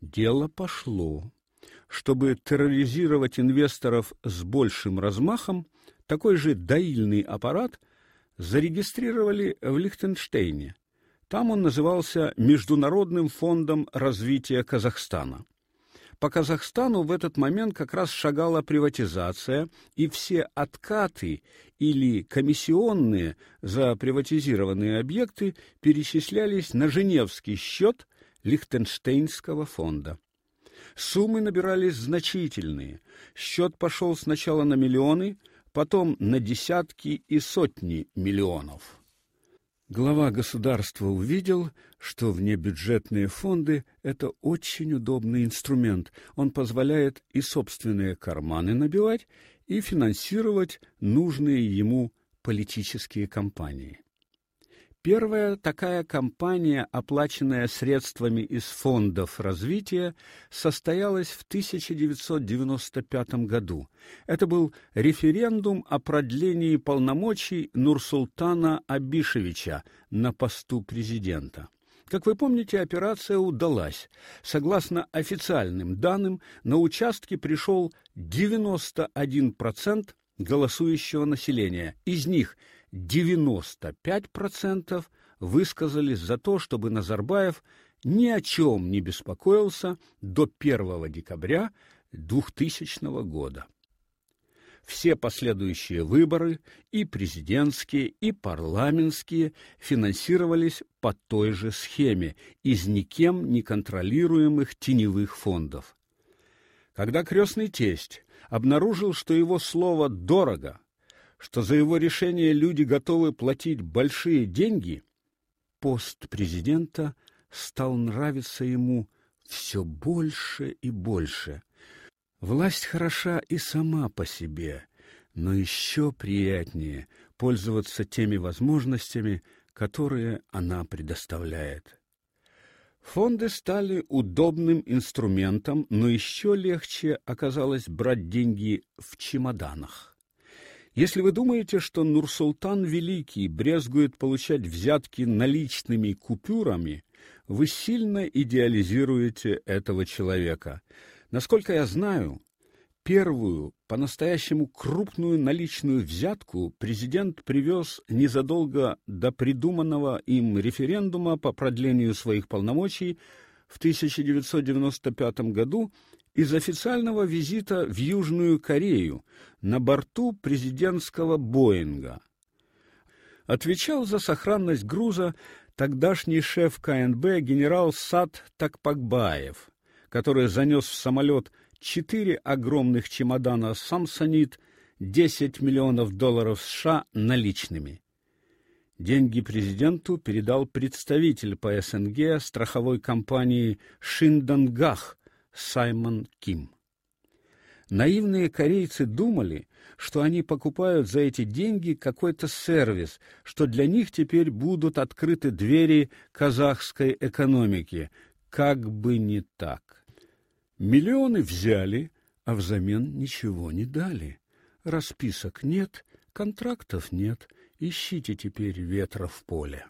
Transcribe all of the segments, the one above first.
Дело пошло. Чтобы терроризировать инвесторов с большим размахом, такой же доильный аппарат зарегистрировали в Лихтенштейне. Там он назывался Международным фондом развития Казахстана. По Казахстану в этот момент как раз шагала приватизация, и все откаты или комиссионные за приватизированные объекты перечислялись на Женевский счет Лихтенштейнского фонда. Суммы набирались значительные. Счет пошел сначала на миллионы, потом на десятки и сотни миллионов. Глава государства увидел, что внебюджетные фонды это очень удобный инструмент. Он позволяет и собственные карманы набивать, и финансировать нужные ему политические кампании. Первая такая кампания, оплаченная средствами из фондов развития, состоялась в 1995 году. Это был референдум о продлении полномочий Нурсултана Абишевича на посту президента. Как вы помните, операция удалась. Согласно официальным данным, на участке пришел 91% голосующего населения. Из них – 95% высказались за то, чтобы Назарбаев ни о чем не беспокоился до 1 декабря 2000 года. Все последующие выборы, и президентские, и парламентские, финансировались по той же схеме из никем не контролируемых теневых фондов. Когда крестный тесть обнаружил, что его слово дорого, что за его решение люди готовы платить большие деньги, пост президента стал нравиться ему все больше и больше. Власть хороша и сама по себе, но еще приятнее пользоваться теми возможностями, которые она предоставляет. Фонды стали удобным инструментом, но еще легче оказалось брать деньги в чемоданах. Если вы думаете, что Нурсултан Великий брезгует получать взятки наличными купюрами, вы сильно идеализируете этого человека. Насколько я знаю, первую по-настоящему крупную наличную взятку президент привез незадолго до придуманного им референдума по продлению своих полномочий в 1995 году из официального визита в Южную Корею на борту президентского Боинга. Отвечал за сохранность груза тогдашний шеф КНБ генерал Сад Такпакбаев, который занес в самолет четыре огромных чемодана Самсонит, 10 миллионов долларов США наличными. Деньги президенту передал представитель по СНГ страховой компании Шиндангах Саймон Ким. Наивные корейцы думали, что они покупают за эти деньги какой-то сервис, что для них теперь будут открыты двери казахской экономики. Как бы не так. Миллионы взяли, а взамен ничего не дали. Расписок нет, контрактов нет. Ищите теперь ветра в поле.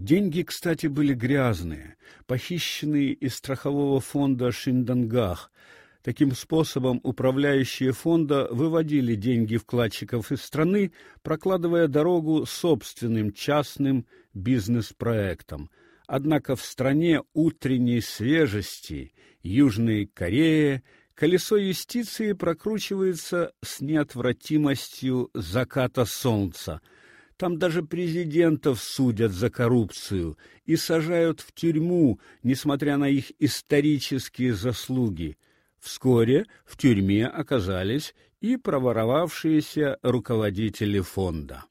Деньги, кстати, были грязные, похищенные из страхового фонда Шиндангах. Таким способом управляющие фонда выводили деньги вкладчиков из страны, прокладывая дорогу собственным частным бизнес-проектам. Однако в стране утренней свежести, Южной Корее, колесо юстиции прокручивается с неотвратимостью заката солнца – там даже президентов судят за коррупцию и сажают в тюрьму, несмотря на их исторические заслуги. Вскоре в тюрьме оказались и проворовавшиеся руководители фонда.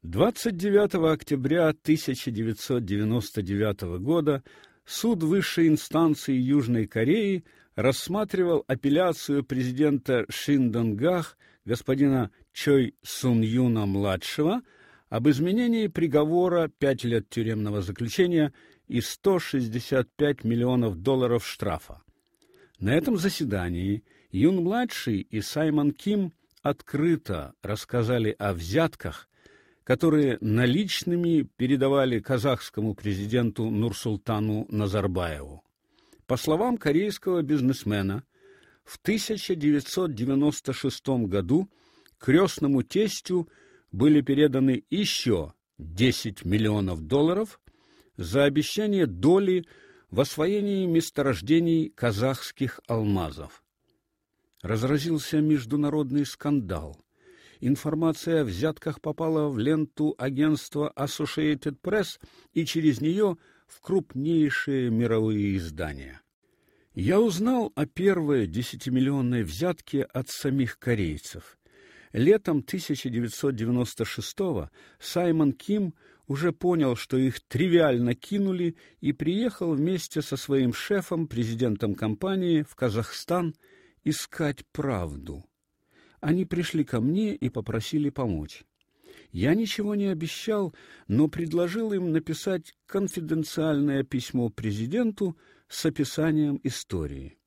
29 октября 1999 года суд высшей инстанции Южной Кореи рассматривал апелляцию президента Шиндонгах господина Чой Сун Юна младшего об изменении приговора 5 лет тюремного заключения и 165 миллионов долларов штрафа. На этом заседании Юн младший и Саймон Ким открыто рассказали о взятках, которые наличными передавали казахскому президенту Нурсултану Назарбаеву. По словам корейского бизнесмена, в 1996 году крестному тестю были переданы еще 10 миллионов долларов за обещание доли в освоении месторождений казахских алмазов. Разразился международный скандал. Информация о взятках попала в ленту агентства Associated Press и через нее в крупнейшие мировые издания. Я узнал о первой десятимиллионной взятке от самих корейцев. Летом 1996-го Саймон Ким уже понял, что их тривиально кинули и приехал вместе со своим шефом, президентом компании в Казахстан искать правду. Они пришли ко мне и попросили помочь. Я ничего не обещал, но предложил им написать конфиденциальное письмо президенту с описанием истории.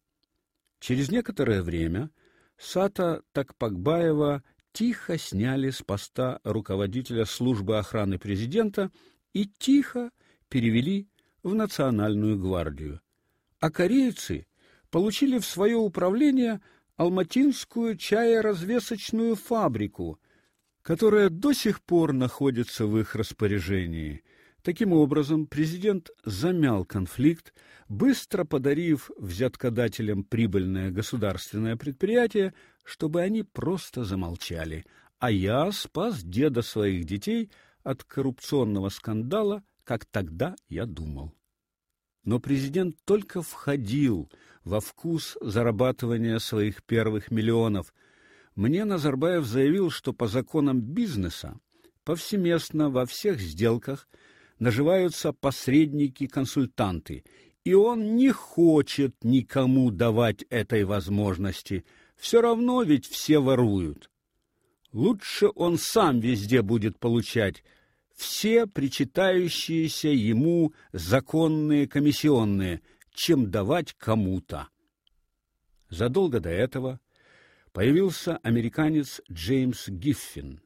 Через некоторое время Сата Такпакбаева тихо сняли с поста руководителя службы охраны президента и тихо перевели в Национальную гвардию. А корейцы получили в свое управление Алматинскую чаеразвесочную фабрику, которая до сих пор находится в их распоряжении. Таким образом, президент замял конфликт, быстро подарив взяткодателям прибыльное государственное предприятие, чтобы они просто замолчали, а я спас деда своих детей от коррупционного скандала, как тогда я думал. Но президент только входил во вкус зарабатывания своих первых миллионов – мне Назарбаев заявил, что по законам бизнеса повсеместно во всех сделках наживаются посредники-консультанты, и он не хочет никому давать этой возможности. Все равно ведь все воруют. Лучше он сам везде будет получать все причитающиеся ему законные комиссионные, чем давать кому-то. Задолго до этого появился американец Джеймс Гиффин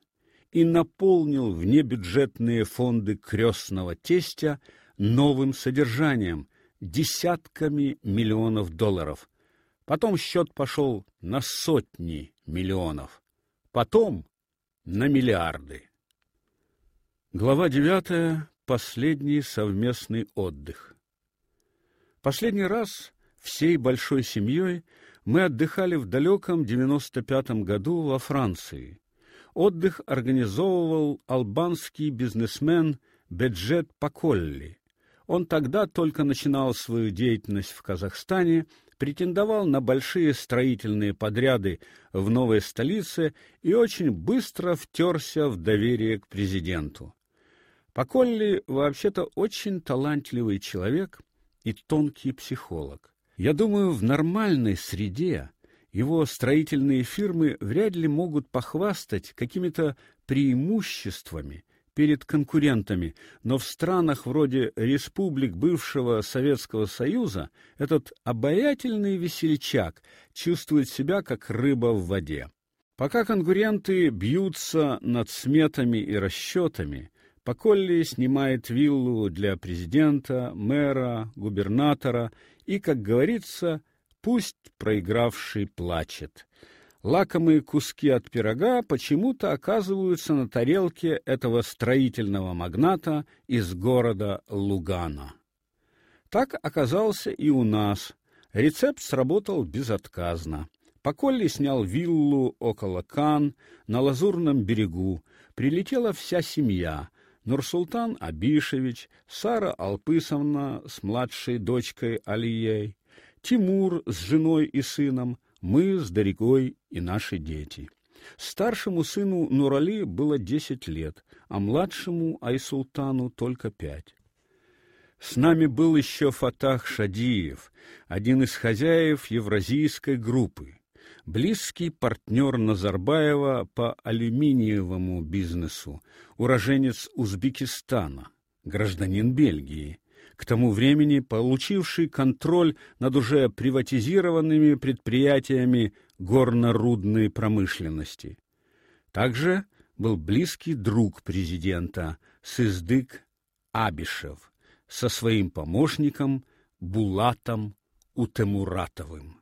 и наполнил внебюджетные фонды крестного тестя новым содержанием десятками миллионов долларов. Потом счет пошел на сотни миллионов, потом на миллиарды. Глава девятая. Последний совместный отдых. Последний раз всей большой семьей мы отдыхали в далеком 95-м году во Франции. Отдых организовывал албанский бизнесмен Беджет Паколли. Он тогда только начинал свою деятельность в Казахстане, претендовал на большие строительные подряды в новой столице и очень быстро втерся в доверие к президенту. Паколли вообще-то очень талантливый человек и тонкий психолог. Я думаю, в нормальной среде его строительные фирмы вряд ли могут похвастать какими-то преимуществами перед конкурентами, но в странах вроде республик бывшего Советского Союза этот обаятельный весельчак чувствует себя как рыба в воде. Пока конкуренты бьются над сметами и расчетами, Поколли снимает виллу для президента, мэра, губернатора и, как говорится, пусть проигравший плачет. Лакомые куски от пирога почему-то оказываются на тарелке этого строительного магната из города Лугана. Так оказался и у нас. Рецепт сработал безотказно. Поколли снял виллу около Кан на Лазурном берегу. Прилетела вся семья: Нурсултан Абишевич, Сара Алпысовна с младшей дочкой Алией, Тимур с женой и сыном, мы с Дарикой и наши дети. Старшему сыну Нурали было десять лет, а младшему Айсултану только пять. С нами был еще Фатах Шадиев, один из хозяев евразийской группы близкий партнер Назарбаева по алюминиевому бизнесу, уроженец Узбекистана, гражданин Бельгии, к тому времени получивший контроль над уже приватизированными предприятиями горно-рудной промышленности. Также был близкий друг президента Сыздык Абишев со своим помощником Булатом Утемуратовым.